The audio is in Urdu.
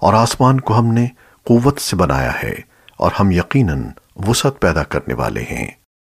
اور آسمان کو ہم نے قوت سے بنایا ہے اور ہم یقیناً وسعت پیدا کرنے والے ہیں۔